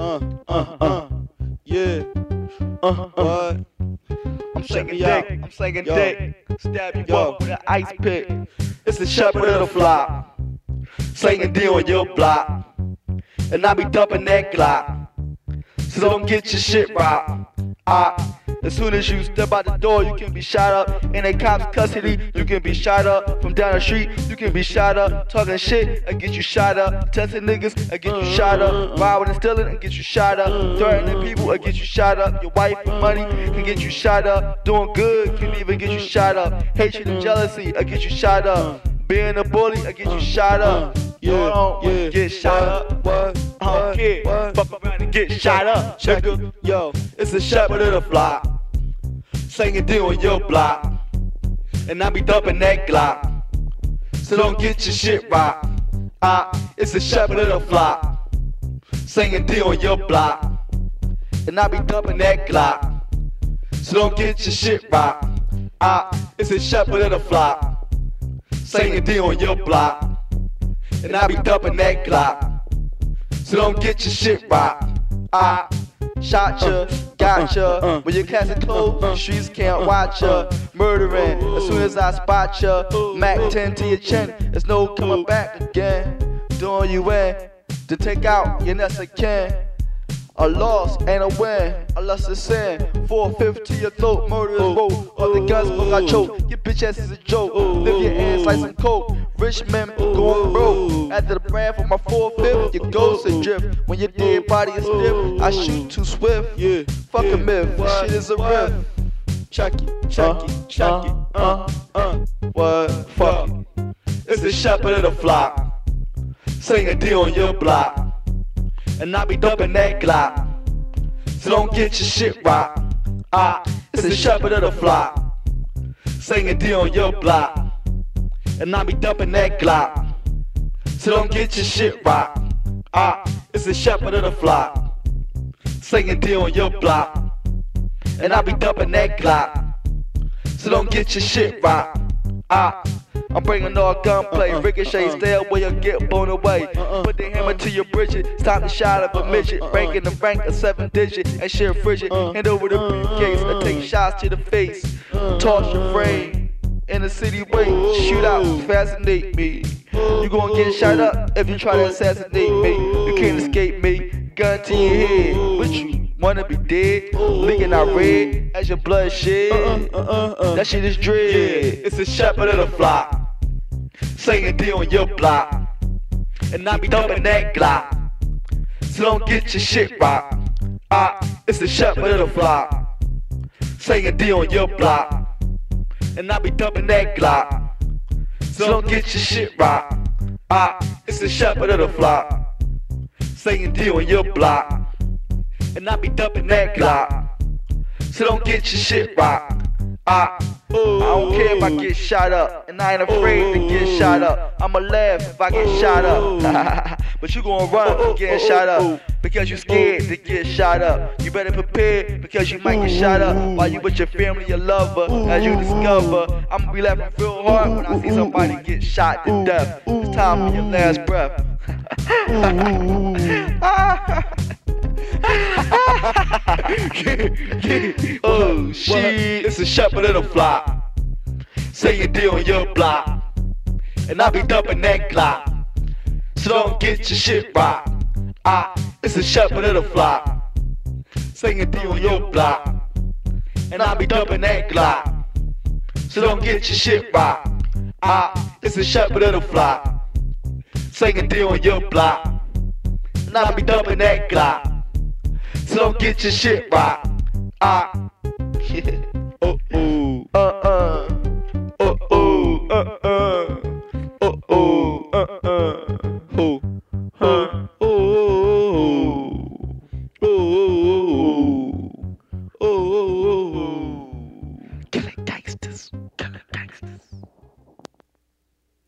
uh, uh, uh, yeah, uh, what? I'm out. dick, I'm Yo. dick. Stab you Yo. up with an ice pick. It's the shepherd of the flock. Slinging D on your block. And I be dumping that Glock. So don't get your shit rocked. Ah, as soon as you step out the door, you can be shot up. In a cop's custody, you can be shot up. From down the street, you can be shot up. Talking shit, I get you shot up. Testing niggas, I get you shot up. Robbing and stealing, I get you shot up. Threatening people, I get you shot up. Your wife and money can get you shot up. Doing good can even get you shot up. Hatred and jealousy, I get you shot up. Being a bully, I get you shot up. Yeah, yeah, get shot up. Get shot up. Check it, yo. It's the shepherd of the flock. Singing D on your block. And I be dumping that Glock. So don't get your shit rocked. Ah, it's the shepherd of the flock. Singing D on your block. And I be dumping that Glock. So don't get your shit rocked. Ah, it's the shepherd of the flock. Singing D on your block. And I be dumping that Glock. So don't get your shit rocked. I uh, shot ya, got ya. When your class is closed, the streets can't watch ya. Murdering as soon as I spot ya. Mac 10 to your chin, there's no coming back again. Doing you in to take out your nuts again. A loss and a win, a loss is sin. Four fifths to your throat, murder is. All the guns fuck I choke. Your bitch ass is a joke. Live your hands like some coke. Rich men going broke. After the brand for my four fifth, your ghost adrift. When your dead body is stiff, I shoot too swift. Yeah, Fuck a myth, what, shit is a riff. Check it, check Uh, it, check it, uh, uh, What? Fuck it. It's the shepherd of the flock. Sing a D on your block. And I be dumping that Glock. So don't get your shit rocked. Ah, it's the shepherd of the flock. Sing a D on your block. And I be dumping that Glock. So don't get your shit rocked. Ah, it's the shepherd of the flock. Sing a D on your block. And I be dumping that Glock. So don't get your shit rocked. Ah, I'm bringing all gunplay. Uh-uh, Ricochet, uh-uh. stay away or get blown away. Uh-uh, Put the hammer to your bridget. Stop the shot of a Uh-uh, midget. uh-uh. Ranking the rank of seven digit. And shit frigid. Hand over the briefcase. I take shots to the face. Toss your frame. The city way. Shootouts fascinate me. You gon' get shot up if you try to assassinate me. You can't escape me. Gun to your head. What you wanna be dead? Leaking out red as your blood shed. uh, uh, uh. That shit is dread. It's the shepherd of the flock. Singing D on your block. And I be dumping that Glock. So don't get your shit rocked. Ah, it's the shepherd of the flock. Singing D on your block. And I be dumping that Glock. So don't get your shit rocked. Ah, it's the shepherd of the flock. Singing deal on your block. And I be dumping that Glock. So don't get your shit rocked. I, I don't care if I get shot up, and I ain't afraid to get shot up. I'ma laugh if I get shot up. but you gonna run from getting shot up because you scared to get shot up. You better prepare because you might get shot up while you with your family, your lover. As you discover, I'ma be laughing real hard when I see somebody get shot to death. It's time for your last breath. oh shit, it's a shepherd of the flock. Say your deal on your block, and I be dumping that Glock. So don't get your shit rocked. Ah, it's a shepherd of the flock. Say your deal on your block, and I be dumping that Glock. So don't get your shit rocked. Ah, it's a shepherd of the flock. Say your deal on your block, and I be dumping that Glock. So get your shit rocked. Ah.